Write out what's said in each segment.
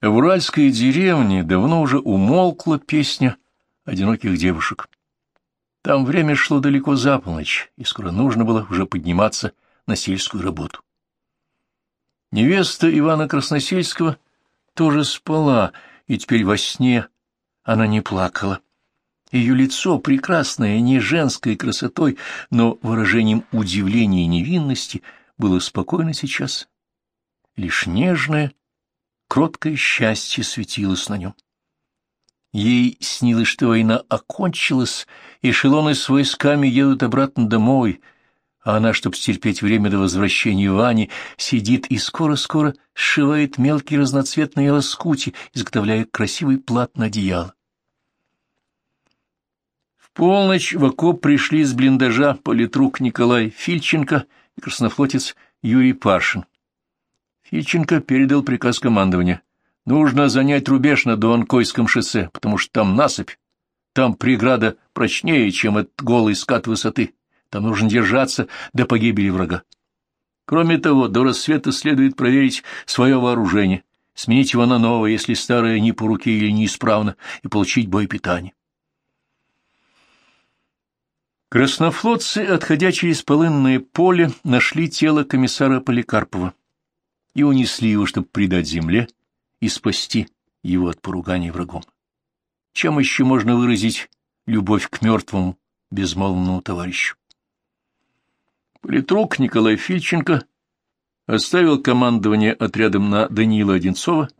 В уральской деревне давно уже умолкла песня одиноких девушек. Там время шло далеко за полночь, и скоро нужно было уже подниматься на сельскую работу. Невеста Ивана Красносельского тоже спала, и теперь во сне она не плакала. Ее лицо, прекрасное не женской красотой, но выражением удивления и невинности, было спокойно сейчас. Лишь нежное, кроткое счастье светилось на нем. Ей снилось, что война окончилась, эшелоны с войсками едут обратно домой, а она, чтобы стерпеть время до возвращения Вани, сидит и скоро-скоро сшивает мелкие разноцветные лоскути, изготовляя красивый плат на одеяло. В полночь в окоп пришли с блиндажа политрук Николай Фильченко и краснофлотец Юрий Пашин. Фильченко передал приказ командования. Нужно занять рубеж на Дуанкойском шоссе, потому что там насыпь. Там преграда прочнее, чем этот голый скат высоты. Там нужно держаться до погибели врага. Кроме того, до рассвета следует проверить свое вооружение, сменить его на новое, если старое не по руке или неисправно, и получить боепитание. Краснофлотцы, отходя через полынное поле, нашли тело комиссара Поликарпова и унесли его, чтобы предать земле и спасти его от поругания врагом. Чем еще можно выразить любовь к мертвому, безмолвному товарищу? Политрук Николай Фильченко оставил командование отрядом на Даниила Одинцова,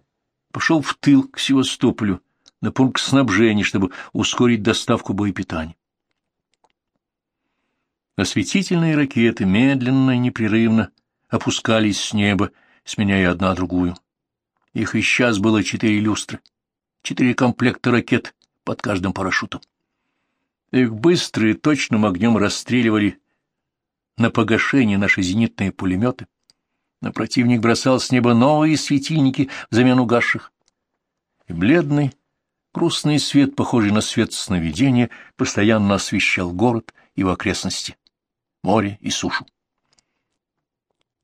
пошел в тыл к Севастополю, на пункт снабжения, чтобы ускорить доставку боепитания. Осветительные ракеты медленно и непрерывно опускались с неба, сменяя одна другую. Их и сейчас было четыре люстры, четыре комплекта ракет под каждым парашютом. Их быстро и точным огнем расстреливали на погашение наши зенитные пулеметы. На противник бросал с неба новые светильники взамен угасших. И бледный, грустный свет, похожий на свет сновидения, постоянно освещал город и его окрестности, море и сушу.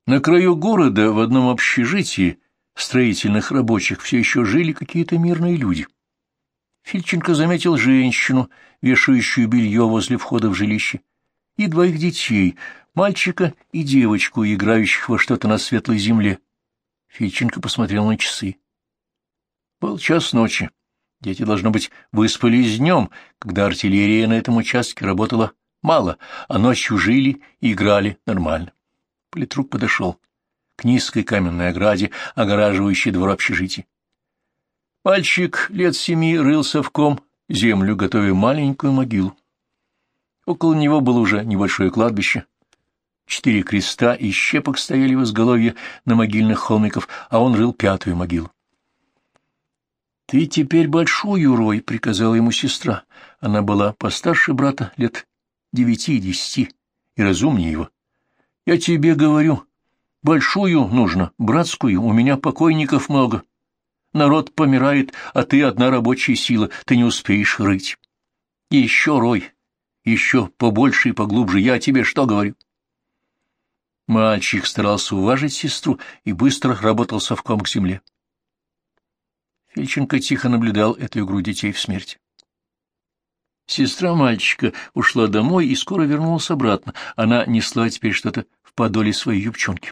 На краю города в одном общежитии строительных рабочих все еще жили какие-то мирные люди. Фильченко заметил женщину, вешающую белье возле входа в жилище, и двоих детей, мальчика и девочку, играющих во что-то на светлой земле. Фильченко посмотрел на часы. Был час ночи. Дети, должно быть, выспались днем, когда артиллерия на этом участке работала мало, а ночью жили и играли нормально. Политрук подошел к низкой каменной ограде, огораживающей двор общежития. Мальчик лет семи рыл совком землю, готовя маленькую могилу. Около него было уже небольшое кладбище. Четыре креста и щепок стояли в изголовье на могильных холмиков, а он рыл пятую могилу. — Ты теперь большую рой, — приказала ему сестра. Она была постарше брата, лет девяти-десяти, и разумнее его. — Я тебе говорю, Большую нужно, братскую, у меня покойников много. Народ помирает, а ты одна рабочая сила, ты не успеешь рыть. И еще рой, еще побольше и поглубже, я тебе что говорю? Мальчик старался уважить сестру и быстро работал совком к земле. Фильченко тихо наблюдал эту игру детей в смерти. Сестра мальчика ушла домой и скоро вернулась обратно. Она несла теперь что-то в подоле своей юбчонки.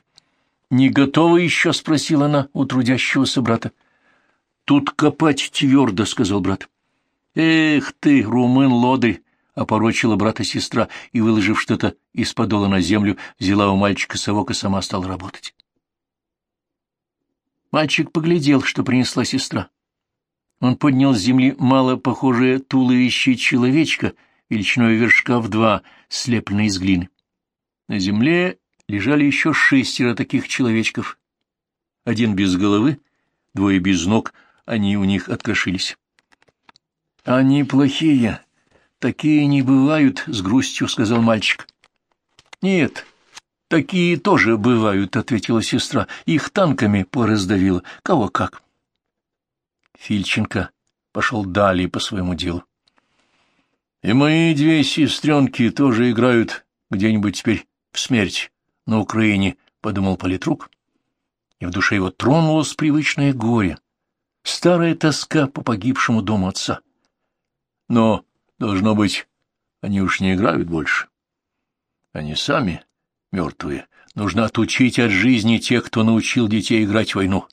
Не готова еще? — спросила она у трудящегося брата. — Тут копать твердо, — сказал брат. — Эх ты, румын-лодырь! — опорочила брата сестра и, выложив что-то из подола на землю, взяла у мальчика совок и сама стала работать. Мальчик поглядел, что принесла сестра. Он поднял с земли мало похожее туловище человечка, величиной вершка в два, слепленное из глины. На земле лежали еще шестеро таких человечков. Один без головы, двое без ног, они у них открошились. — Они плохие, такие не бывают, — с грустью сказал мальчик. — Нет, такие тоже бывают, — ответила сестра. Их танками пораздавило, кого как. Фильченко пошел далее по своему делу. — И мои две сестренки тоже играют где-нибудь теперь в смерть на Украине, — подумал политрук, и в душе его тронулось привычное горе, Старая тоска по погибшему дому отца. Но, должно быть, они уж не играют больше. Они сами мертвые. Нужно отучить от жизни тех, кто научил детей играть в войну.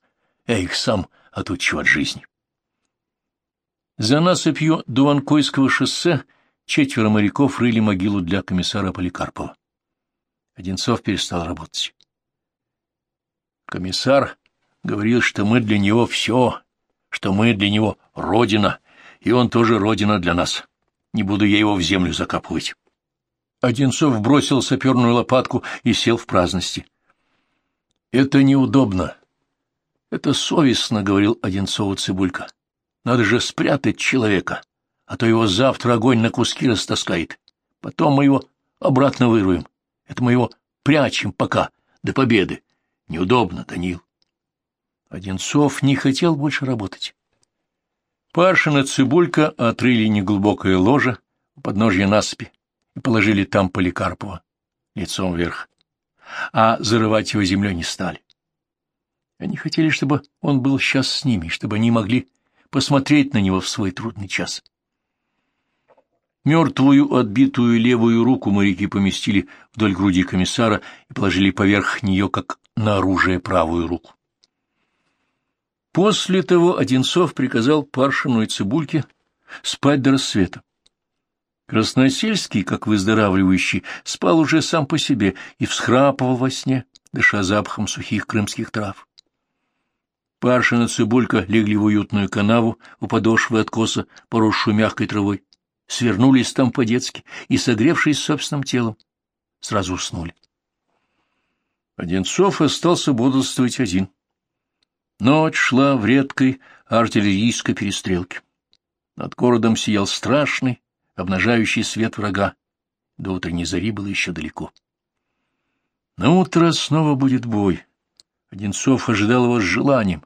Я их сам отучу от жизни. За насыпью Дуанкойского шоссе четверо моряков рыли могилу для комиссара Поликарпова. Одинцов перестал работать. Комиссар говорил, что мы для него все, что мы для него родина, и он тоже родина для нас. Не буду я его в землю закапывать. Одинцов бросил саперную лопатку и сел в праздности. — Это неудобно. — Это совестно, — говорил Одинцову Цибулька. — Надо же спрятать человека, а то его завтра огонь на куски растаскает. Потом мы его обратно выруем. Это мы его прячем пока, до победы. Неудобно, Данил. Одинцов не хотел больше работать. Паршин и Цибулька отрыли неглубокое ложе у подножья насыпи и положили там Поликарпова лицом вверх, а зарывать его землей не стали. Они хотели, чтобы он был сейчас с ними, чтобы они могли посмотреть на него в свой трудный час. Мертвую отбитую левую руку моряки поместили вдоль груди комиссара и положили поверх нее, как на оружие, правую руку. После того Одинцов приказал Паршину и Цибульке спать до рассвета. Красносельский, как выздоравливающий, спал уже сам по себе и всхрапывал во сне, дыша запахом сухих крымских трав. Паршин и Цибулька легли в уютную канаву у подошвы откоса, поросшую мягкой травой, свернулись там по-детски и, согревшись собственным телом, сразу уснули. Одинцов остался бодрствовать один. Ночь шла в редкой артиллерийской перестрелке. Над городом сиял страшный, обнажающий свет врага. До утренней зари было еще далеко. На утро снова будет бой. Одинцов ожидал его с желанием.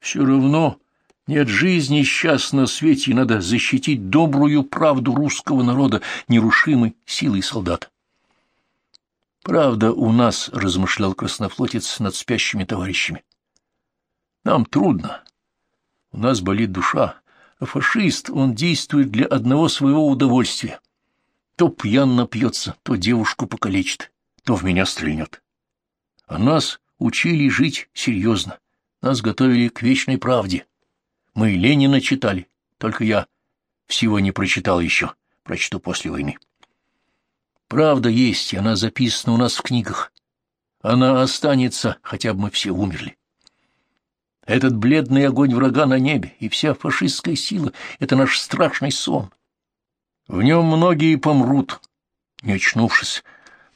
Все равно нет жизни сейчас на свете, и надо защитить добрую правду русского народа, нерушимой силой солдат. Правда, у нас, — размышлял краснофлотец над спящими товарищами. Нам трудно. У нас болит душа а фашист, он действует для одного своего удовольствия. То пьяно пьется, то девушку покалечит, то в меня стрельнет. А нас учили жить серьезно, нас готовили к вечной правде. Мы Ленина читали, только я всего не прочитал еще, прочту после войны. Правда есть, и она записана у нас в книгах. Она останется, хотя бы мы все умерли. Этот бледный огонь врага на небе и вся фашистская сила — это наш страшный сон. В нем многие помрут, не очнувшись,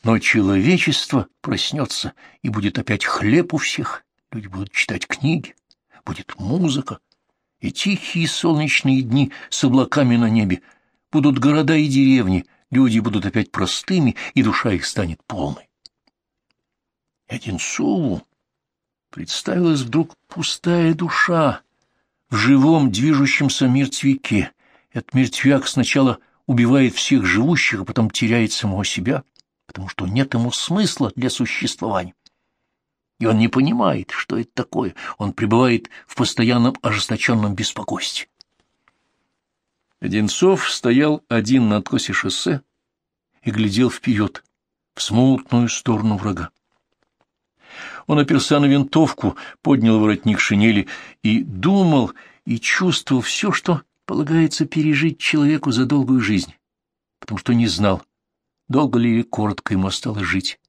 но человечество проснется, и будет опять хлеб у всех. Люди будут читать книги, будет музыка, и тихие солнечные дни с облаками на небе. Будут города и деревни, люди будут опять простыми, и душа их станет полной. Одинцову представилась вдруг пустая душа в живом движущемся мертвяке. Этот мертвяк сначала убивает всех живущих, а потом теряет самого себя, потому что нет ему смысла для существования. И он не понимает, что это такое. Он пребывает в постоянном ожесточенном беспокойстве. Одинцов стоял один на откосе шоссе и глядел вперед, в смутную сторону врага. Он оперся на винтовку, поднял воротник шинели и думал, и чувствовал все, что полагается пережить человеку за долгую жизнь, потому что не знал, долго ли или коротко ему осталось жить,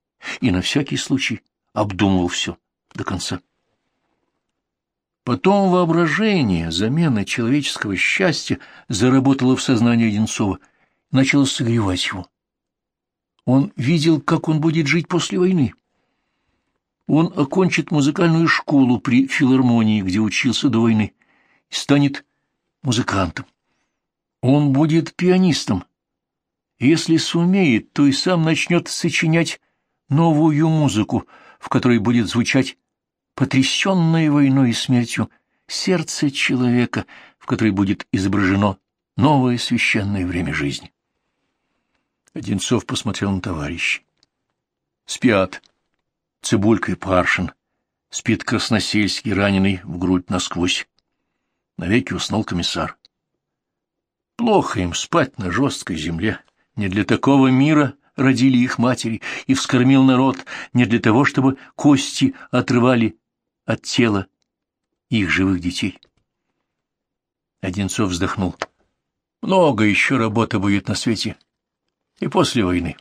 и на всякий случай обдумывал все до конца. Потом воображение, замена человеческого счастья заработало в сознании Одинцова, начало согревать его. Он видел, как он будет жить после войны. Он окончит музыкальную школу при филармонии, где учился до войны, и станет музыкантом. Он будет пианистом. Если сумеет, то и сам начнет сочинять новую музыку, в которой будет звучать потрясенное войной и смертью сердце человека, в которой будет изображено новое священное время жизни. Одинцов посмотрел на товарищей. Спят. Цибулька и Паршин. Спит Красносельский, раненый в грудь насквозь. Навеки уснул комиссар. Плохо им спать на жесткой земле. Не для такого мира родили их матери, и вскормил народ не для того, чтобы кости отрывали от тела их живых детей. Одинцов вздохнул. Много еще работы будет на свете. И после войны.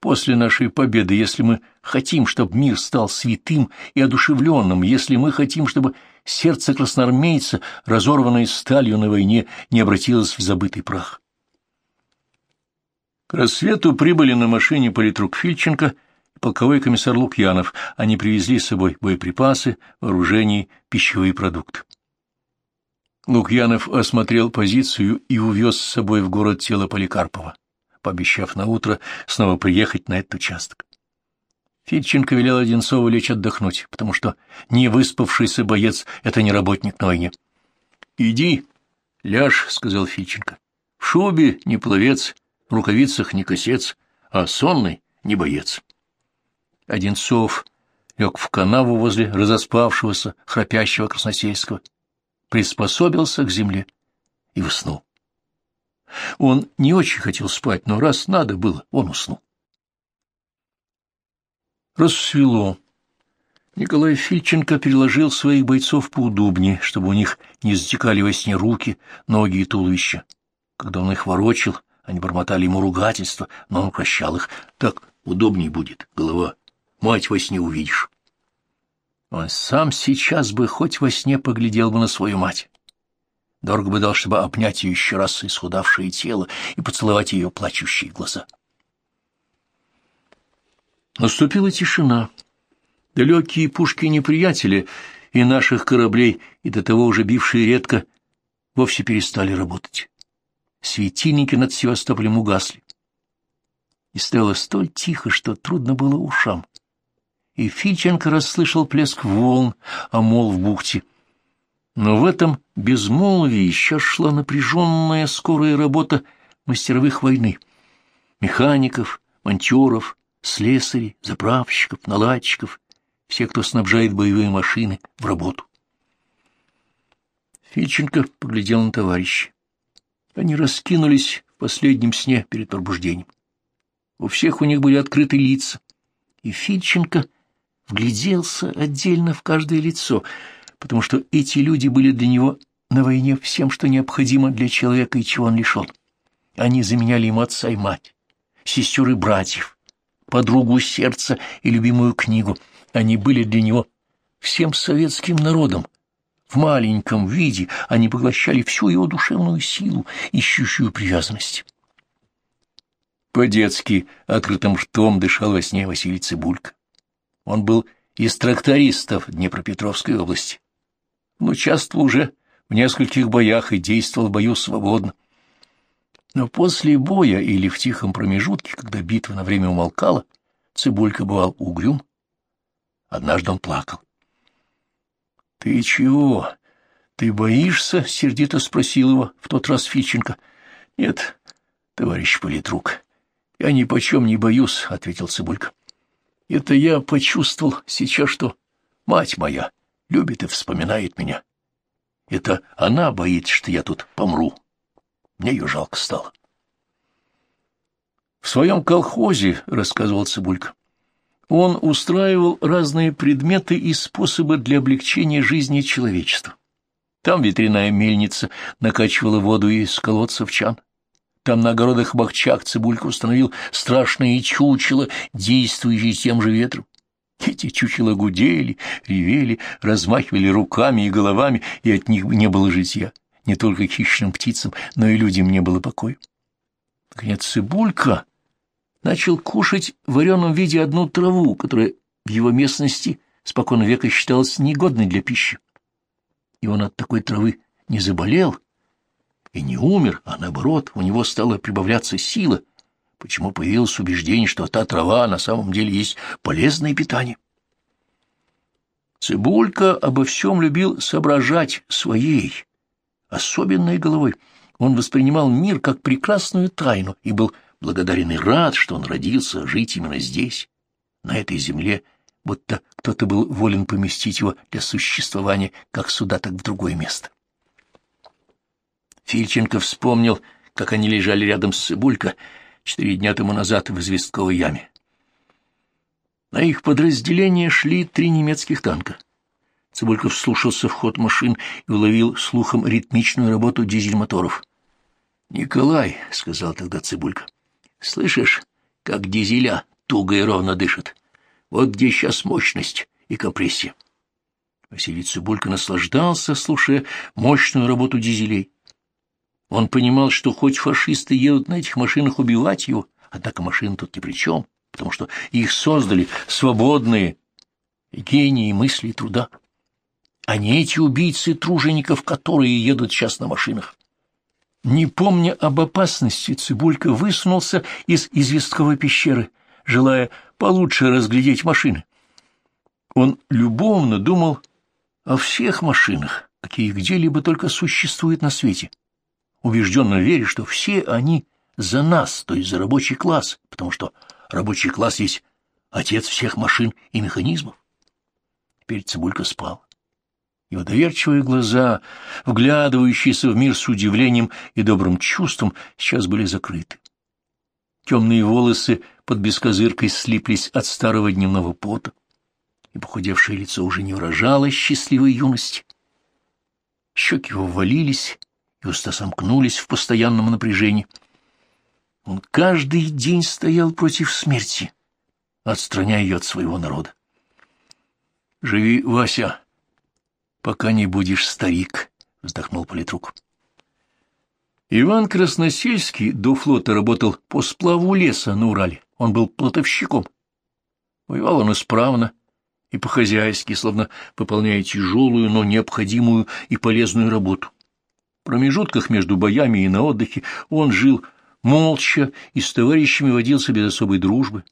После нашей победы, если мы хотим, чтобы мир стал святым и одушевленным, если мы хотим, чтобы сердце красноармейца, разорванное сталью на войне, не обратилось в забытый прах. К рассвету прибыли на машине политрук Фильченко и полковой комиссар Лукьянов. Они привезли с собой боеприпасы, вооружение, пищевые продукты. Лукьянов осмотрел позицию и увез с собой в город тело Поликарпова, пообещав на утро снова приехать на этот участок. Фильченко велел Одинцову лечь отдохнуть, потому что не выспавшийся боец — это не работник на войне. — Иди, ляжь, — сказал Фильченко. — В шубе не пловец, в рукавицах не косец, а сонный не боец. Одинцов лег в канаву возле разоспавшегося, храпящего Красносельского, приспособился к земле и уснул. Он не очень хотел спать, но раз надо было, он уснул. Рассвело. Николай Фильченко переложил своих бойцов поудобнее, чтобы у них не затекали во сне руки, ноги и туловища. Когда он их ворочил, они бормотали ему ругательства, но он прощал их. Так удобнее будет, голова. Мать во сне увидишь. Он сам сейчас бы хоть во сне поглядел бы на свою мать. Дорого бы дал, чтобы обнять ее еще раз исхудавшее тело и поцеловать ее плачущие глаза. Наступила тишина. Далекие пушки неприятеля и наших кораблей, и до того уже бившие редко, вовсе перестали работать. Светильники над Севастополем угасли. И стало столь тихо, что трудно было ушам и Фильченко расслышал плеск волн, а мол в бухте. Но в этом безмолвии еще шла напряженная скорая работа мастеровых войны. Механиков, монтеров, слесарей, заправщиков, наладчиков, все, кто снабжает боевые машины, в работу. Фильченко поглядел на товарища. Они раскинулись в последнем сне перед пробуждением. У всех у них были открыты лица, и Фильченко — вгляделся отдельно в каждое лицо, потому что эти люди были для него на войне всем, что необходимо для человека и чего он лишен. Они заменяли ему отца и мать, сестер и братьев, подругу сердца и любимую книгу. Они были для него всем советским народом. В маленьком виде они поглощали всю его душевную силу, ищущую привязанность. По-детски открытым ртом дышал во сне Василий Цибулько. Он был из трактористов Днепропетровской области. Он участвовал уже в нескольких боях и действовал в бою свободно. Но после боя или в тихом промежутке, когда битва на время умолкала, Цибулька бывал угрюм. Однажды он плакал. — Ты чего? Ты боишься? — сердито спросил его в тот раз Фиченко. — Нет, товарищ политрук, я ни почем не боюсь, — ответил Цибулька. Это я почувствовал сейчас, что мать моя любит и вспоминает меня. Это она боится, что я тут помру. Мне ее жалко стало. В своем колхозе, — рассказывал Цибулька, — он устраивал разные предметы и способы для облегчения жизни человечества. Там ветряная мельница накачивала воду из колодцев чан. Там на огородах Бахчак Цибулька установил страшные чучела, действующие тем же ветром. Эти чучела гудели, ревели, размахивали руками и головами, и от них не было житья. Не только хищным птицам, но и людям не было покоя. Наконец Цибулька начал кушать в вареном виде одну траву, которая в его местности спокойно века считалась негодной для пищи. И он от такой травы не заболел, и не умер, а наоборот, у него стала прибавляться сила, почему появилось убеждение, что та трава на самом деле есть полезное питание. Цибулька обо всем любил соображать своей, особенной головой. Он воспринимал мир как прекрасную тайну и был благодарен и рад, что он родился жить именно здесь, на этой земле, будто кто-то был волен поместить его для существования как сюда, так в другое место. Фильченко вспомнил, как они лежали рядом с Цибулько четыре дня тому назад в известковой яме. На их подразделение шли три немецких танка. Цибулько вслушался в ход машин и уловил слухом ритмичную работу дизель-моторов. — Николай, — сказал тогда Цибулько, — слышишь, как дизеля туго и ровно дышат? Вот где сейчас мощность и компрессия. Василий Цибулько наслаждался, слушая мощную работу дизелей. Он понимал, что хоть фашисты едут на этих машинах убивать его, однако машины тут ни при чем, потому что их создали свободные гении мысли и труда, а не эти убийцы тружеников, которые едут сейчас на машинах. Не помня об опасности, Цибулька высунулся из известковой пещеры, желая получше разглядеть машины. Он любовно думал о всех машинах, какие где-либо только существуют на свете, убежденно веря, что все они за нас, то есть за рабочий класс, потому что рабочий класс есть отец всех машин и механизмов. Теперь Цибулька спал. Его доверчивые глаза, вглядывающиеся в мир с удивлением и добрым чувством, сейчас были закрыты. Темные волосы под бескозыркой слиплись от старого дневного пота, и похудевшее лицо уже не выражало счастливой юности. Щеки его ввалились, и уста сомкнулись в постоянном напряжении. Он каждый день стоял против смерти, отстраняя ее от своего народа. «Живи, Вася, пока не будешь старик», — вздохнул политрук. Иван Красносельский до флота работал по сплаву леса на Урале. Он был плотовщиком. Воевал он исправно и по-хозяйски, словно выполняя тяжелую, но необходимую и полезную работу. В промежутках между боями и на отдыхе он жил молча и с товарищами водился без особой дружбы,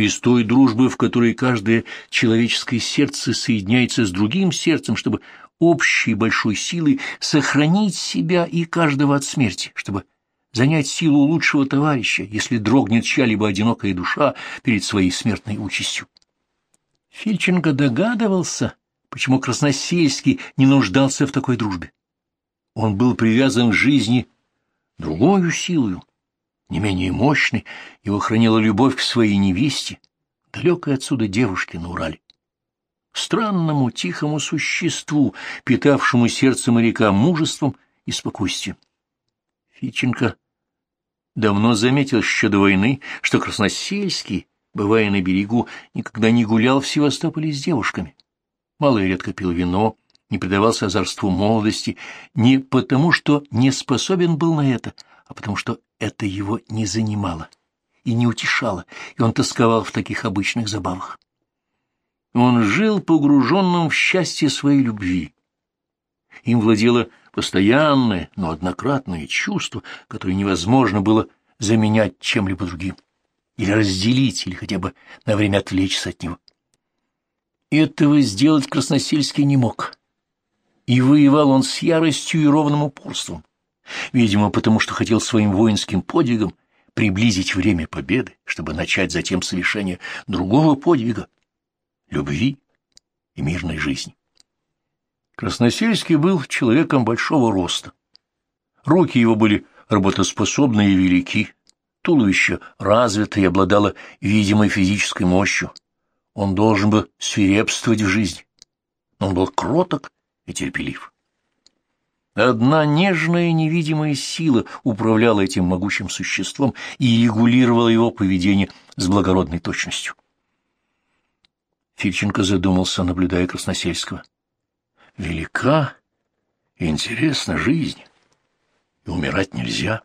без той дружбы, в которой каждое человеческое сердце соединяется с другим сердцем, чтобы общей большой силой сохранить себя и каждого от смерти, чтобы занять силу лучшего товарища, если дрогнет чья-либо одинокая душа перед своей смертной участью. Фильченко догадывался, почему Красносельский не нуждался в такой дружбе. Он был привязан к жизни другою силою, не менее мощной, его хранила любовь к своей невесте, далекой отсюда девушке на Урале. Странному тихому существу, питавшему сердце моряка мужеством и спокойствием. Фиченко давно заметил еще до войны, что Красносельский, бывая на берегу, никогда не гулял в Севастополе с девушками. Мало и редко пил вино, не предавался озорству молодости, не потому, что не способен был на это, а потому, что это его не занимало и не утешало, и он тосковал в таких обычных забавах. Он жил погруженным в счастье своей любви. Им владело постоянное, но однократное чувство, которое невозможно было заменять чем-либо другим, или разделить, или хотя бы на время отвлечься от него. Этого сделать Красносельский не мог и воевал он с яростью и ровным упорством, видимо, потому что хотел своим воинским подвигом приблизить время победы, чтобы начать затем совершение другого подвига — любви и мирной жизни. Красносельский был человеком большого роста. Руки его были работоспособны и велики, туловище развито и обладало видимой физической мощью. Он должен был свирепствовать в жизни. Он был кроток и терпелив. Одна нежная невидимая сила управляла этим могучим существом и регулировала его поведение с благородной точностью. Фильченко задумался, наблюдая Красносельского. Велика и интересна жизнь, и умирать нельзя.